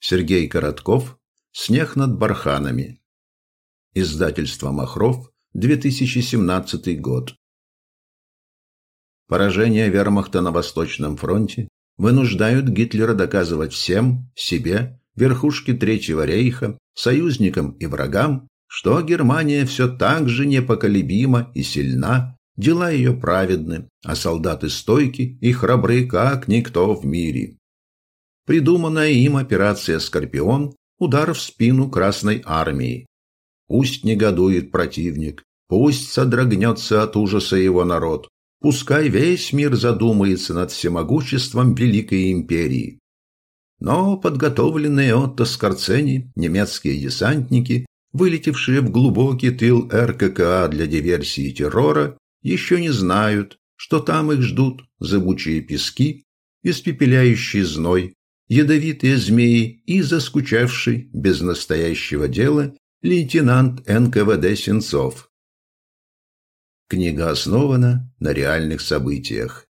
Сергей Коротков. Снег над барханами. Издательство «Махров», 2017 год. Поражение вермахта на Восточном фронте вынуждают Гитлера доказывать всем, себе, верхушке Третьего рейха, союзникам и врагам, что Германия все так же непоколебима и сильна, дела ее праведны, а солдаты стойки и храбры, как никто в мире. Придуманная им операция «Скорпион» – удар в спину Красной Армии. Пусть негодует противник, пусть содрогнется от ужаса его народ, пускай весь мир задумается над всемогуществом Великой Империи. Но подготовленные Отто Скорцени немецкие десантники, вылетевшие в глубокий тыл РККА для диверсии и террора, еще не знают, что там их ждут зыбучие пески, испепеляющий зной, ядовитые змеи и заскучавший без настоящего дела лейтенант НКВД Сенцов. Книга основана на реальных событиях.